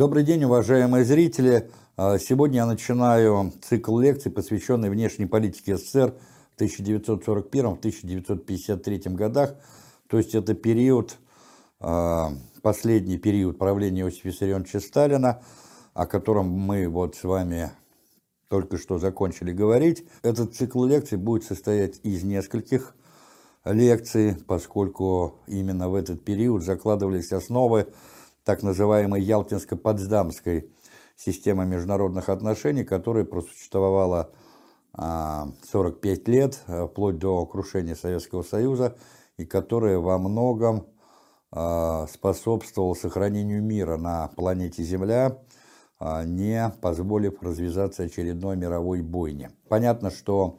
Добрый день, уважаемые зрители. А, сегодня я начинаю цикл лекций, посвященный внешней политике СССР в 1941-1953 годах. То есть это период, а, последний период правления Иосифа Виссарионовича Сталина, о котором мы вот с вами только что закончили говорить. Этот цикл лекций будет состоять из нескольких лекций, поскольку именно в этот период закладывались основы так называемой Ялтинско-Потсдамской системы международных отношений, которая просуществовала 45 а, лет, а, вплоть до крушения Советского Союза, и которая во многом а, способствовала сохранению мира на планете Земля, не позволив развязаться очередной мировой бойне. Понятно, что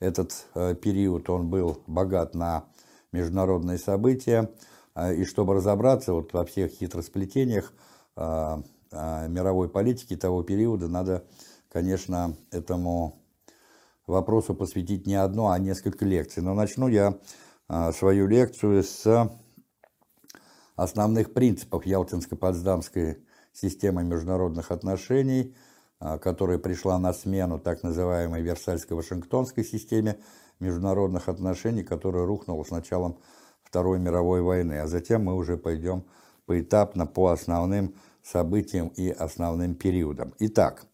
этот период он был богат на международные события, а, и чтобы разобраться вот во всех хитросплетениях а, а, мировой политики того периода, надо, конечно, этому вопросу посвятить не одно, а несколько лекций. Но начну я свою лекцию с основных принципов Ялтинско-Потсдамской системы международных отношений, которая пришла на смену так называемой Версальско-Вашингтонской системе международных отношений, которая рухнула с началом Второй мировой войны, а затем мы уже пойдем поэтапно по основным событиям и основным периодам. Итак,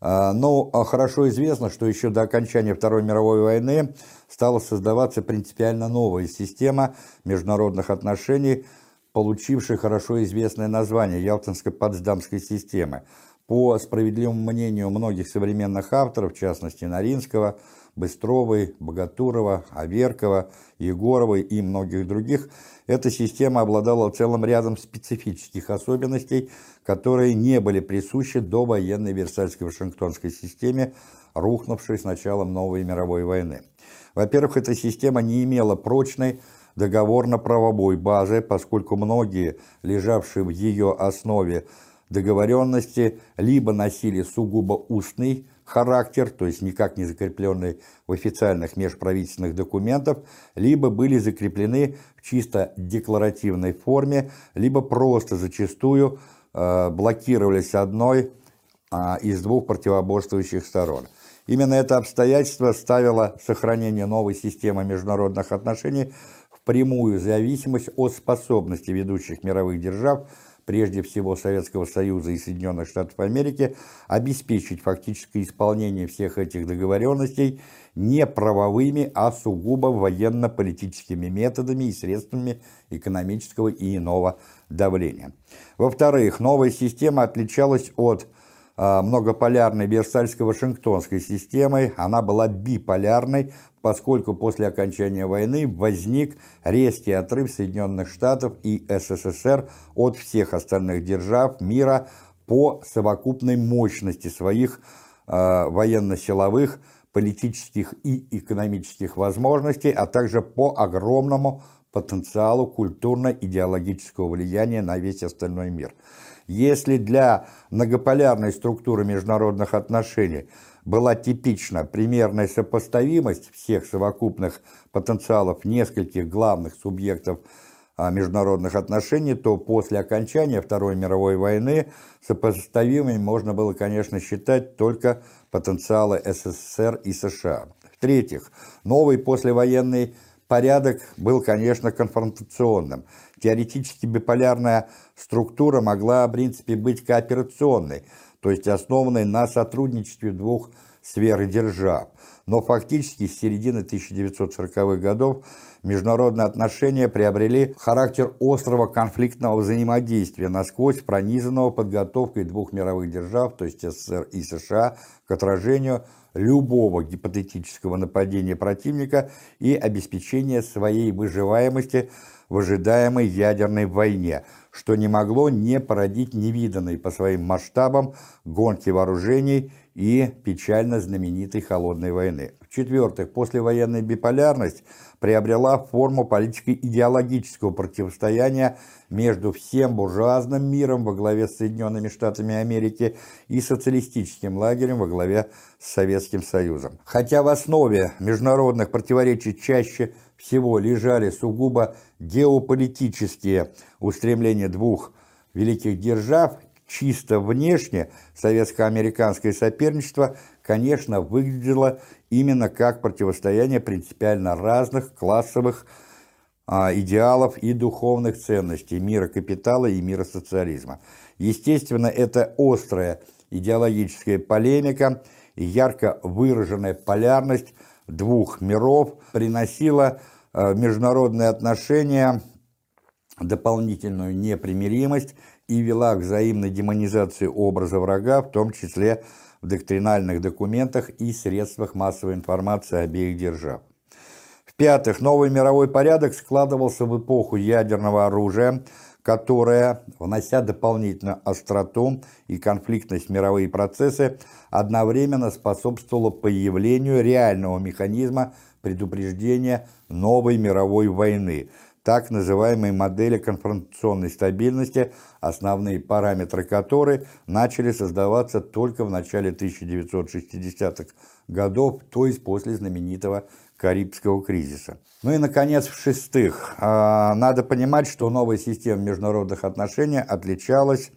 а, ну, а хорошо известно, что еще до окончания Второй мировой войны стала создаваться принципиально новая система международных отношений, получившая хорошо известное название Ялтинско-Потсдамской системы. По справедливому мнению многих современных авторов, в частности Наринского, Быстровой, Богатурова, Аверкова, Егоровой и многих других, эта система обладала целым рядом специфических особенностей, которые не были присущи до военной Версальской Вашингтонской системе, рухнувшей с началом новой мировой войны. Во-первых, эта система не имела прочной договорно-правовой базы, поскольку многие, лежавшие в ее основе договоренности, либо носили сугубо устный характер, то есть никак не закрепленные в официальных межправительственных документах, либо были закреплены в чисто декларативной форме, либо просто зачастую э, блокировались одной э, из двух противоборствующих сторон. Именно это обстоятельство ставило сохранение новой системы международных отношений в прямую зависимость от способности ведущих мировых держав – прежде всего Советского Союза и Соединенных Штатов Америки, обеспечить фактическое исполнение всех этих договоренностей не правовыми, а сугубо военно-политическими методами и средствами экономического и иного давления. Во-вторых, новая система отличалась от многополярной Версальско-Вашингтонской системой, она была биполярной, поскольку после окончания войны возник резкий отрыв Соединенных Штатов и СССР от всех остальных держав мира по совокупной мощности своих э, военно-силовых, политических и экономических возможностей, а также по огромному потенциалу культурно-идеологического влияния на весь остальной мир. Если для многополярной структуры международных отношений была типична примерная сопоставимость всех совокупных потенциалов нескольких главных субъектов а, международных отношений, то после окончания Второй мировой войны сопоставимыми можно было, конечно, считать только потенциалы СССР и США. В-третьих, новый послевоенный порядок был, конечно, конфронтационным. Теоретически биполярная структура могла, в принципе, быть кооперационной, то есть основанной на сотрудничестве двух сфер держав. Но фактически с середины 1940-х годов международные отношения приобрели характер острого конфликтного взаимодействия, насквозь пронизанного подготовкой двух мировых держав, то есть СССР и США, к отражению любого гипотетического нападения противника и обеспечения своей выживаемости в ожидаемой ядерной войне, что не могло не породить невиданной по своим масштабам гонки вооружений и печально знаменитой холодной войны. В-четвертых, послевоенная биполярность приобрела форму политико-идеологического противостояния между всем буржуазным миром во главе с Соединенными Штатами Америки и социалистическим лагерем во главе с Советским Союзом. Хотя в основе международных противоречий чаще всего лежали сугубо геополитические устремления двух великих держав, чисто внешне советско-американское соперничество, конечно, выглядело именно как противостояние принципиально разных классовых а, идеалов и духовных ценностей мира капитала и мира социализма. Естественно, это острая идеологическая полемика и ярко выраженная полярность двух миров приносила э, международные отношения дополнительную непримиримость и вела к взаимной демонизации образа врага, в том числе в доктринальных документах и средствах массовой информации обеих держав. В-пятых, новый мировой порядок складывался в эпоху ядерного оружия, которая, внося дополнительную остроту и конфликтность в мировые процессы, одновременно способствовала появлению реального механизма предупреждения новой мировой войны, так называемой модели конфронтационной стабильности, основные параметры которой начали создаваться только в начале 1960-х годов, то есть после знаменитого Карибского кризиса. Ну и, наконец, в-шестых, а, надо понимать, что новая система международных отношений отличалась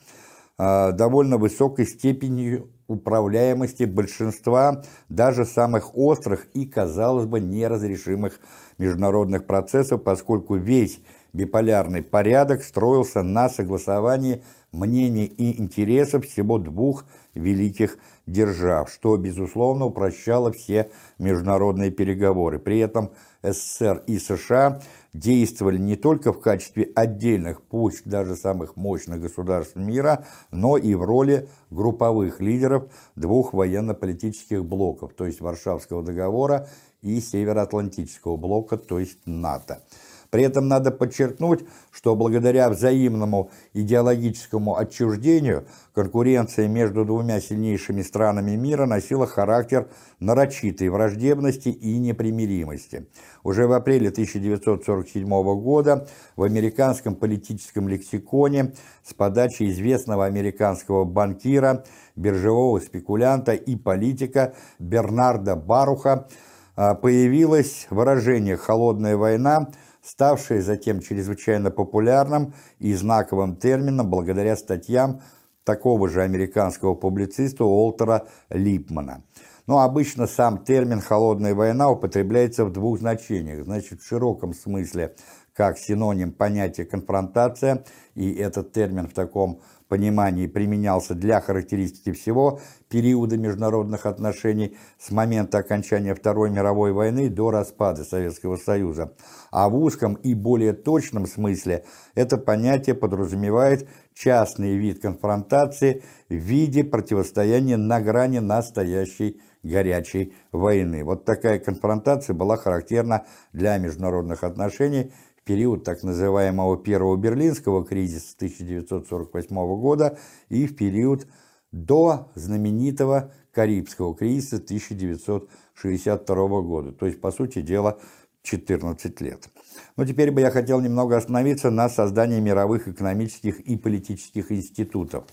а, довольно высокой степенью управляемости большинства даже самых острых и, казалось бы, неразрешимых международных процессов, поскольку весь биполярный порядок строился на согласовании мнений и интересов всего двух великих держав, что, безусловно, упрощало все международные переговоры. При этом СССР и США действовали не только в качестве отдельных, пусть даже самых мощных государств мира, но и в роли групповых лидеров двух военно-политических блоков, то есть Варшавского договора и Североатлантического блока, то есть НАТО. При этом надо подчеркнуть, что благодаря взаимному идеологическому отчуждению конкуренция между двумя сильнейшими странами мира носила характер нарочитой враждебности и непримиримости. Уже в апреле 1947 года в американском политическом лексиконе с подачи известного американского банкира, биржевого спекулянта и политика Бернарда Баруха а, появилось выражение «холодная война», ставшее затем чрезвычайно популярным и знаковым термином благодаря статьям такого же американского публициста Уолтера Липмана. Но обычно сам термин «холодная война» употребляется в двух значениях. Значит, в широком смысле как синоним понятия «конфронтация», и этот термин в таком понимании применялся для характеристики всего периода международных отношений с момента окончания Второй мировой войны до распада Советского Союза. А в узком и более точном смысле это понятие подразумевает частный вид конфронтации в виде противостояния на грани настоящей горячей войны. Вот такая конфронтация была характерна для международных отношений – период так называемого Первого Берлинского кризиса 1948 года и в период до знаменитого Карибского кризиса 1962 года, то есть, по сути дела, 14 лет. Но теперь бы я хотел немного остановиться на создании мировых экономических и политических институтов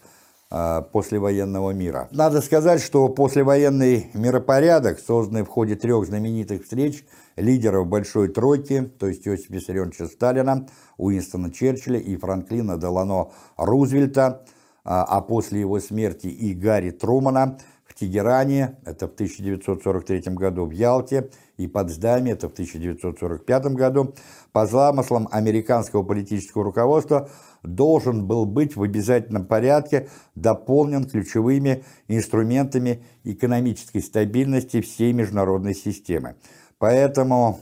э, послевоенного мира. Надо сказать, что послевоенный миропорядок, созданный в ходе трех знаменитых встреч – лидеров Большой Тройки, то есть Иосифа Виссарионовича Сталина, Уинстона Черчилля и Франклина Делано Рузвельта, а, а после его смерти и Гарри Трумана в Тегеране, это в 1943 году в Ялте, и Потсдаме, это в 1945 году, по замыслам американского политического руководства должен был быть в обязательном порядке дополнен ключевыми инструментами экономической стабильности всей международной системы. Поэтому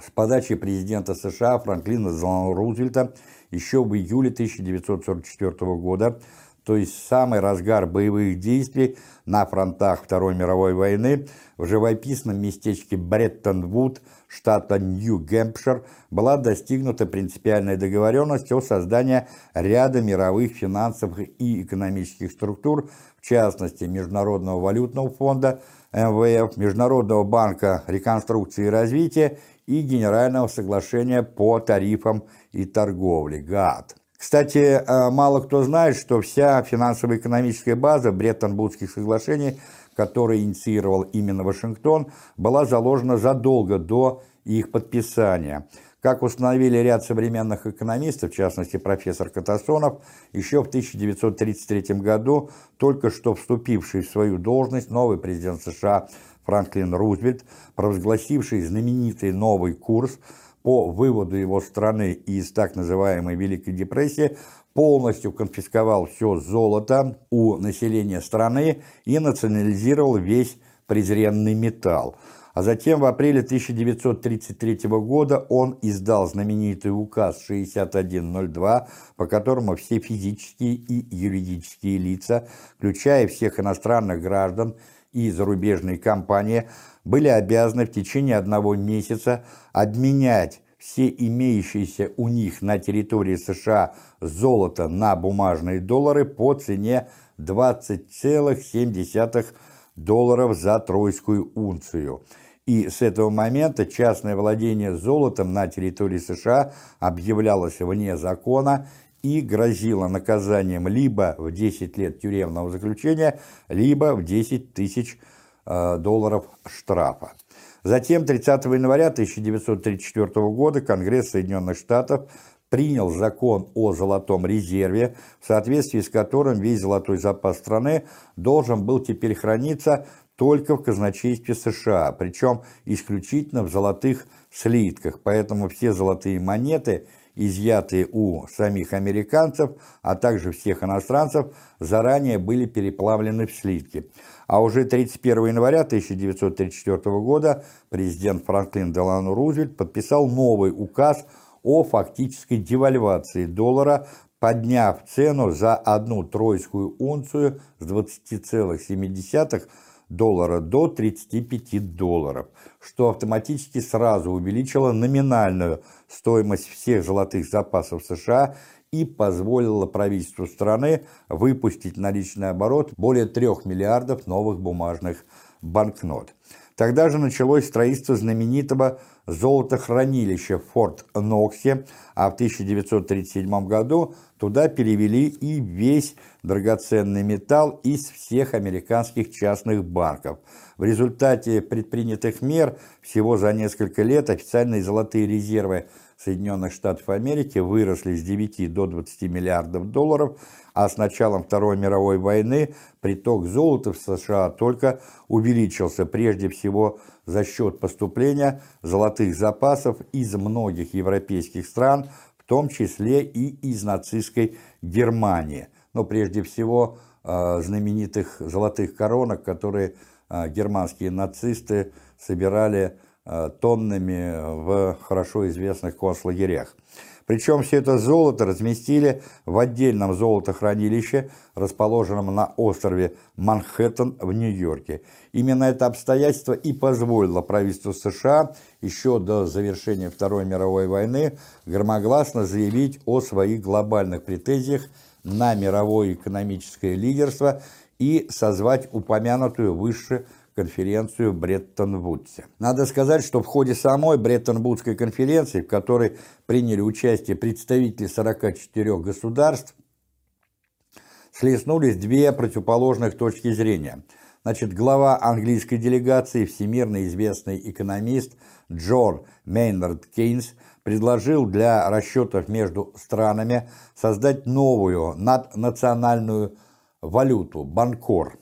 с подачи президента США Франклина Делано Рузвельта еще в июле 1944 года, то есть самый разгар боевых действий на фронтах Второй мировой войны, в живописном местечке Бреттон-Вуд, штата Нью-Гэмпшир, была достигнута принципиальная договоренность о создании ряда мировых финансовых и экономических структур, в частности Международного валютного фонда, МВФ, Международного банка реконструкции и развития и Генерального соглашения по тарифам и торговле ГАТ. Кстати, э, мало кто знает, что вся финансово-экономическая база Бреттон-Вудских соглашений, которые инициировал именно Вашингтон, была заложена задолго до их подписания. Как установили ряд современных экономистов, в частности профессор Катасонов, еще в 1933 году только что вступивший в свою должность новый президент США Франклин Рузвельт, провозгласивший знаменитый новый курс по выводу его страны из так называемой Великой депрессии, полностью конфисковал все золото у населения страны и национализировал весь презренный металл а затем в апреле 1933 года он издал знаменитый указ 6102, по которому все физические и юридические лица, включая всех иностранных граждан и зарубежные компании, были обязаны в течение одного месяца обменять все имеющиеся у них на территории США золото на бумажные доллары по цене 20,7 долларов за тройскую унцию – и с этого момента частное владение золотом на территории США объявлялось вне закона и грозило наказанием либо в 10 лет тюремного заключения, либо в 10 тысяч э, долларов штрафа. Затем 30 января 1934 года Конгресс Соединенных Штатов принял закон о золотом резерве, в соответствии с которым весь золотой запас страны должен был теперь храниться только в казначействе США, причем исключительно в золотых слитках, поэтому все золотые монеты, изъятые у самих американцев, а также всех иностранцев, заранее были переплавлены в слитки. А уже 31 января 1934 года президент Франклин Делану Рузвельт подписал новый указ о фактической девальвации доллара, подняв цену за одну тройскую унцию с 20,7 доллара до 35 долларов, что автоматически сразу увеличило номинальную стоимость всех золотых запасов США и позволило правительству страны выпустить на личный оборот более 3 миллиардов новых бумажных банкнот. Тогда же началось строительство знаменитого золотохранилища в Форт Ноксе, а в 1937 году туда перевели и весь драгоценный металл из всех американских частных банков. В результате предпринятых мер всего за несколько лет официальные золотые резервы Соединенных Штатов Америки выросли с 9 до 20 миллиардов долларов, а с началом Второй мировой войны приток золота в США только увеличился, прежде всего за счет поступления золотых запасов из многих европейских стран, в том числе и из нацистской Германии. Но прежде всего э, знаменитых золотых коронок, которые э, германские нацисты собирали тоннами в хорошо известных концлагерях. Причем все это золото разместили в отдельном золотохранилище, расположенном на острове Манхэттен в Нью-Йорке. Именно это обстоятельство и позволило правительству США еще до завершения Второй мировой войны громогласно заявить о своих глобальных претензиях на мировое экономическое лидерство и созвать упомянутую выше конференцию в Бреттон-Вудсе. Надо сказать, что в ходе самой Бреттон-Вудской конференции, в которой приняли участие представители 44 государств, слеснулись две противоположных точки зрения. Значит, глава английской делегации, всемирно известный экономист Джон Мейнард Кейнс, предложил для расчетов между странами создать новую наднациональную валюту – банкор –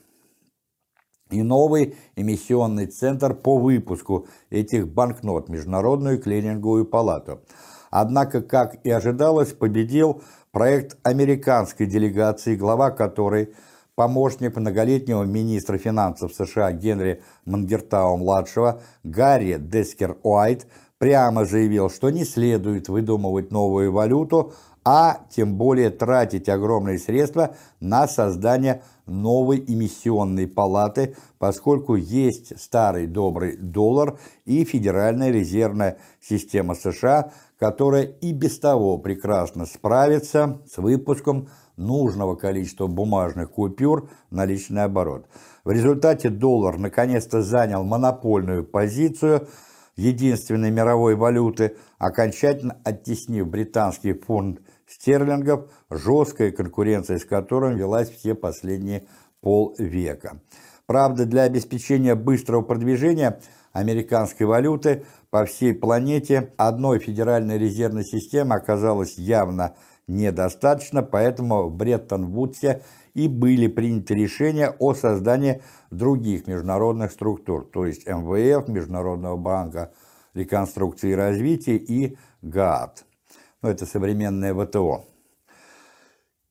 и новый эмиссионный центр по выпуску этих банкнот, Международную клиринговую палату. Однако, как и ожидалось, победил проект американской делегации, глава которой помощник многолетнего министра финансов США Генри Мангертау-младшего Гарри Дескер-Уайт прямо заявил, что не следует выдумывать новую валюту, а тем более тратить огромные средства на создание новой эмиссионной палаты, поскольку есть старый добрый доллар и Федеральная резервная система США, которая и без того прекрасно справится с выпуском нужного количества бумажных купюр на личный оборот. В результате доллар наконец-то занял монопольную позицию единственной мировой валюты, окончательно оттеснив британский фунт стерлингов, жесткая конкуренция с которым велась все последние полвека. Правда, для обеспечения быстрого продвижения американской валюты по всей планете одной Федеральной резервной системы оказалось явно недостаточно, поэтому в Бреттон-Вудсе и были приняты решения о создании других международных структур, то есть МВФ, Международного банка реконструкции и развития и ГААТ. Ну, это современное ВТО.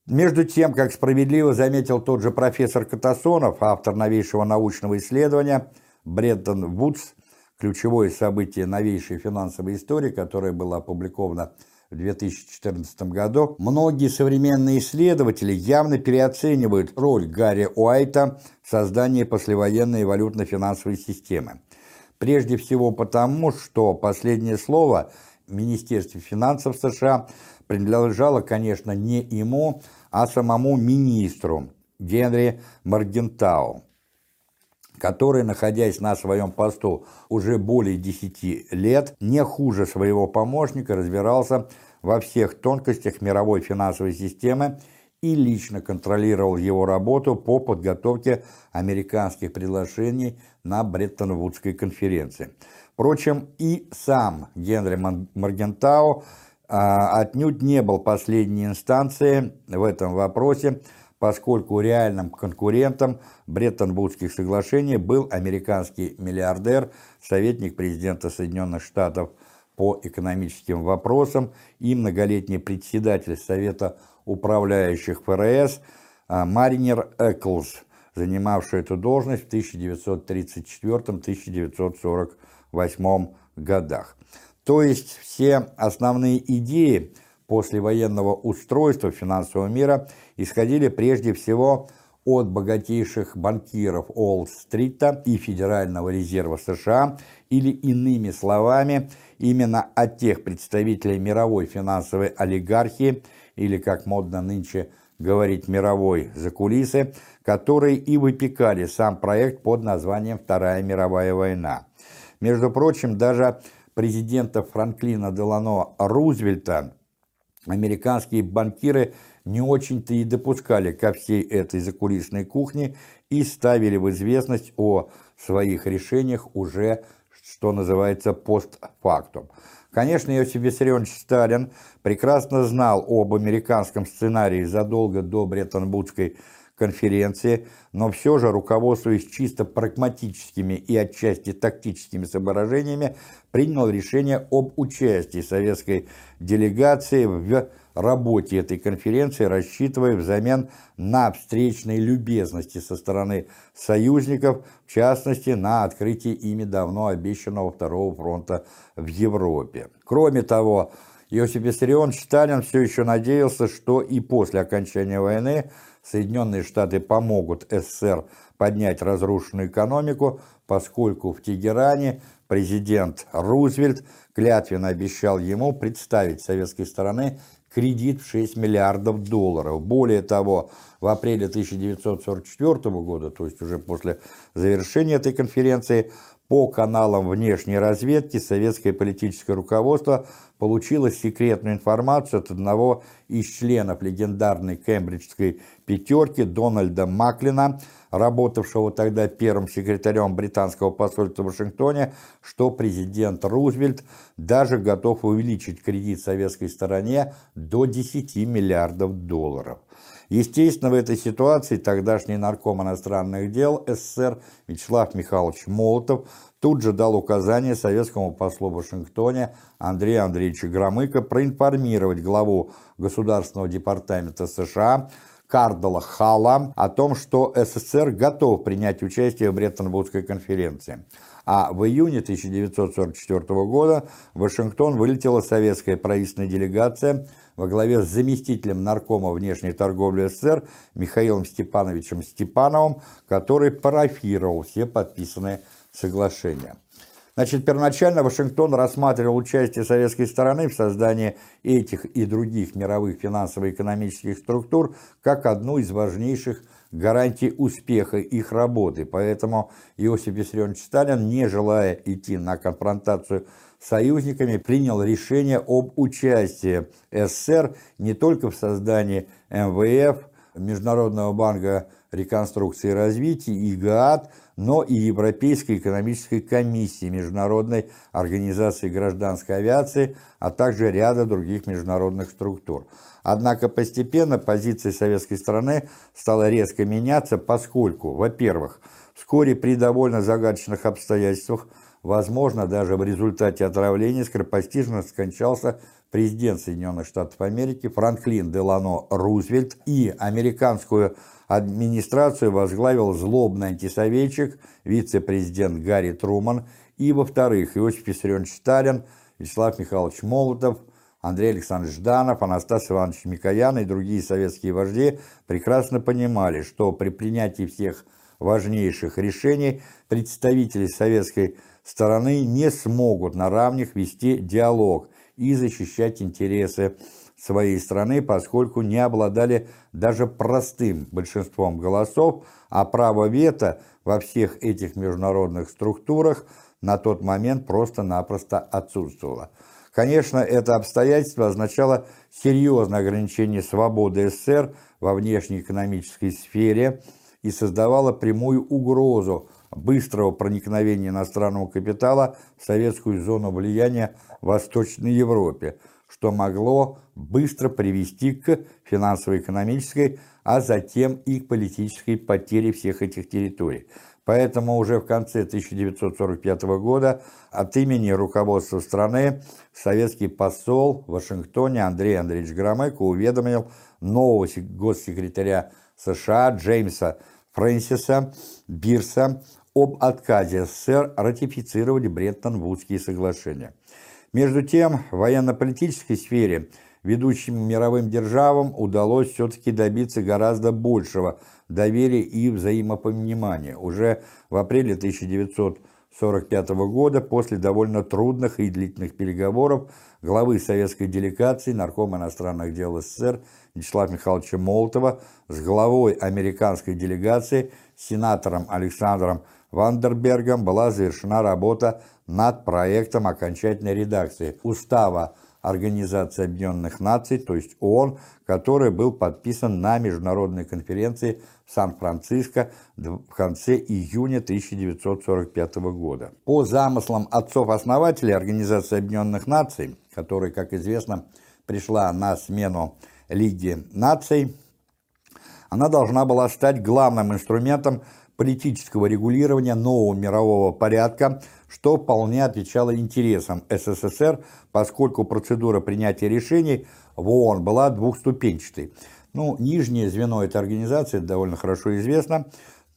Между тем, как справедливо заметил тот же профессор Катасонов, автор новейшего научного исследования Бреттон Вудс, ключевое событие новейшей финансовой истории, которое было опубликовано в 2014 году, многие современные исследователи явно переоценивают роль Гарри Уайта в создании послевоенной валютно-финансовой системы. Прежде всего потому, что последнее слово Министерстве финансов США принадлежало, конечно, не ему, а самому министру Генри Маргентау который, находясь на своем посту уже более 10 лет, не хуже своего помощника разбирался во всех тонкостях мировой финансовой системы и лично контролировал его работу по подготовке американских предложений на Бреттон-Вудской конференции. Впрочем, и сам Генри Маргентау а, отнюдь не был последней инстанцией в этом вопросе, поскольку реальным конкурентом Бреттон-Вудских соглашений был американский миллиардер, советник президента Соединенных Штатов по экономическим вопросам и многолетний председатель Совета управляющих ФРС а, Маринер Эклс, занимавший эту должность в 1934-1948 годах. То есть все основные идеи послевоенного устройства финансового мира исходили прежде всего от богатейших банкиров Уолл-стрита и Федерального резерва США, или иными словами, именно от тех представителей мировой финансовой олигархии, или, как модно нынче говорить, мировой закулисы, которые и выпекали сам проект под названием «Вторая мировая война». Между прочим, даже президента Франклина Делано Рузвельта американские банкиры не очень-то и допускали ко всей этой закулисной кухне и ставили в известность о своих решениях уже, что называется, постфактум. Конечно, Иосиф Виссарионович Сталин прекрасно знал об американском сценарии задолго до Бреттон-Вудской конференции, но все же, руководствуясь чисто прагматическими и отчасти тактическими соображениями, принял решение об участии советской делегации в работе этой конференции, рассчитывая взамен на встречные любезности со стороны союзников, в частности, на открытие ими давно обещанного Второго фронта в Европе. Кроме того, Иосиф Виссарионович Сталин все еще надеялся, что и после окончания войны Соединенные Штаты помогут СССР поднять разрушенную экономику, поскольку в Тегеране президент Рузвельт клятвенно обещал ему представить советской стороне кредит в 6 миллиардов долларов. Более того, в апреле 1944 года, то есть уже после завершения этой конференции, по каналам внешней разведки советское политическое руководство получило секретную информацию от одного из членов легендарной кембриджской пятерки Дональда Маклина, работавшего тогда первым секретарем британского посольства в Вашингтоне, что президент Рузвельт даже готов увеличить кредит советской стороне до 10 миллиардов долларов. Естественно, в этой ситуации тогдашний нарком иностранных дел СССР Вячеслав Михайлович Молотов тут же дал указание советскому послу в Вашингтоне Андрею Андреевичу Громыко проинформировать главу Государственного департамента США Кардала Хала о том, что СССР готов принять участие в Бреттон-Вудской конференции. А в июне 1944 года в Вашингтон вылетела советская правительственная делегация во главе с заместителем наркома внешней торговли СССР Михаилом Степановичем Степановым, который парафировал все подписанные соглашения. Значит, первоначально Вашингтон рассматривал участие советской стороны в создании этих и других мировых финансово-экономических структур как одну из важнейших гарантий успеха их работы. Поэтому Иосиф Виссарионович Сталин, не желая идти на конфронтацию союзниками, принял решение об участии СССР не только в создании МВФ, Международного банка реконструкции и развития, ИГААД, но и Европейской экономической комиссии Международной организации гражданской авиации, а также ряда других международных структур. Однако постепенно позиция советской страны стала резко меняться, поскольку, во-первых, вскоре при довольно загадочных обстоятельствах, возможно, даже в результате отравления, скоропостижно скончался президент Соединенных Штатов Америки Франклин Делано Рузвельт и американскую администрацию возглавил злобный антисоветчик, вице-президент Гарри Труман и, во-вторых, Иосиф Виссарионович Сталин, Вячеслав Михайлович Молотов, Андрей Александрович Жданов, Анастас Иванович Микоян и другие советские вожди прекрасно понимали, что при принятии всех важнейших решений представители советской стороны не смогут на равных вести диалог и защищать интересы своей страны, поскольку не обладали даже простым большинством голосов, а право вето во всех этих международных структурах на тот момент просто-напросто отсутствовало. Конечно, это обстоятельство означало серьезное ограничение свободы СССР во внешнеэкономической сфере и создавало прямую угрозу быстрого проникновения иностранного капитала в советскую зону влияния в Восточной Европе, что могло быстро привести к финансово-экономической, а затем и к политической потере всех этих территорий. Поэтому уже в конце 1945 года от имени руководства страны советский посол в Вашингтоне Андрей Андреевич Громыко уведомил нового госсекретаря США Джеймса Фрэнсиса Бирса об отказе СССР ратифицировать Бреттон-Вудские соглашения. Между тем, в военно-политической сфере ведущим мировым державам удалось все-таки добиться гораздо большего доверия и взаимопонимания. Уже в апреле 1945 года, после довольно трудных и длительных переговоров, главы советской делегации, нарком иностранных дел СССР Вячеслава Михайловича Молотова с главой американской делегации, сенатором Александром Вандербергом была завершена работа над проектом окончательной редакции Устава Организации Объединенных Наций, то есть ООН, который был подписан на международной конференции в Сан-Франциско в конце июня 1945 года. По замыслам отцов-основателей Организации Объединенных Наций, которая, как известно, пришла на смену Лиги наций, она должна была стать главным инструментом политического регулирования нового мирового порядка, что вполне отвечало интересам СССР, поскольку процедура принятия решений в ООН была двухступенчатой. Ну, нижнее звено этой организации довольно хорошо известно,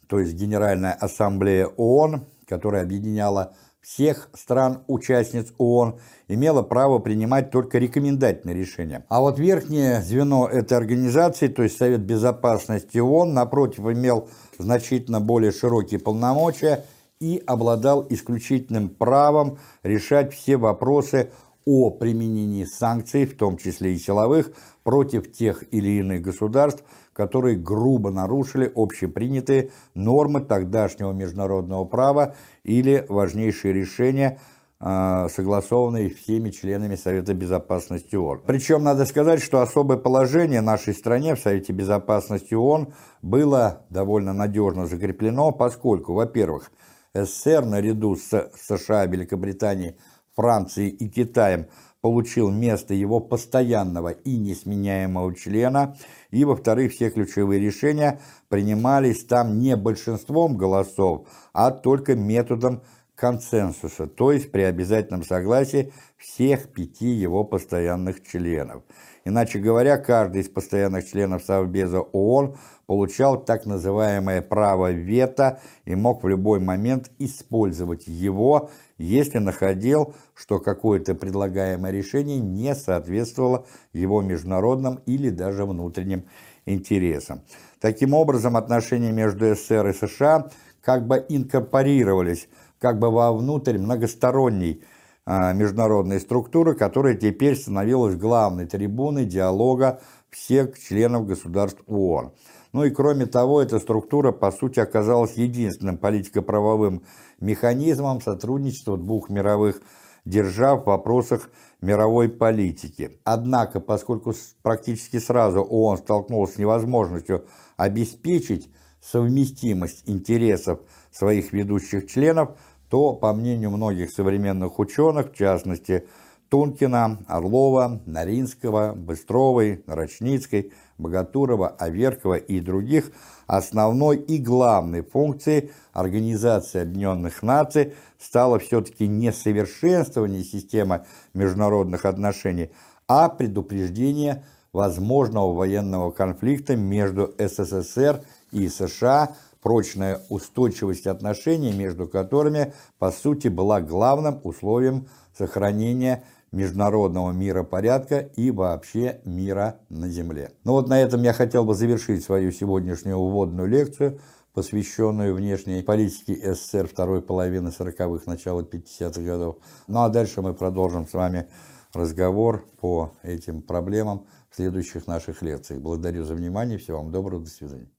то есть Генеральная Ассамблея ООН, которая объединяла всех стран-участниц ООН, имела право принимать только рекомендательные решения. А вот верхнее звено этой организации, то есть Совет Безопасности ООН, напротив, имел значительно более широкие полномочия и обладал исключительным правом решать все вопросы о применении санкций, в том числе и силовых, против тех или иных государств, которые грубо нарушили общепринятые нормы тогдашнего международного права или важнейшие решения, а, согласованные всеми членами Совета Безопасности ООН. Причем надо сказать, что особое положение нашей стране в Совете Безопасности ООН было довольно надежно закреплено, поскольку, во-первых, СССР наряду с США, Великобританией, Францией и Китаем получил место его постоянного и несменяемого члена, и, во-вторых, все ключевые решения принимались там не большинством голосов, а только методом консенсуса, то есть при обязательном согласии всех пяти его постоянных членов. Иначе говоря, каждый из постоянных членов Совбеза ООН получал так называемое право вето и мог в любой момент использовать его, если находил, что какое-то предлагаемое решение не соответствовало его международным или даже внутренним интересам. Таким образом, отношения между СССР и США как бы инкорпорировались как бы вовнутрь многосторонней международной структуры, которая теперь становилась главной трибуной диалога всех членов государств ООН. Ну и кроме того, эта структура, по сути, оказалась единственным политико-правовым механизмом сотрудничества двух мировых держав в вопросах мировой политики. Однако, поскольку практически сразу ООН столкнулся с невозможностью обеспечить совместимость интересов своих ведущих членов, то, по мнению многих современных ученых, в частности, Тункина, Орлова, Наринского, Быстровой, Рочницкой, Богатурова, Аверкова и других, основной и главной функцией Организации Объединенных Наций стало все-таки не совершенствование системы международных отношений, а предупреждение возможного военного конфликта между СССР и США, прочная устойчивость отношений между которыми, по сути, была главным условием сохранения международного миропорядка и вообще мира на Земле. Ну вот на этом я хотел бы завершить свою сегодняшнюю вводную лекцию, посвященную внешней политике СССР второй половины 40-х, начала 50-х годов. Ну а дальше мы продолжим с вами разговор по этим проблемам в следующих наших лекциях. Благодарю за внимание, всего вам доброго, до свидания.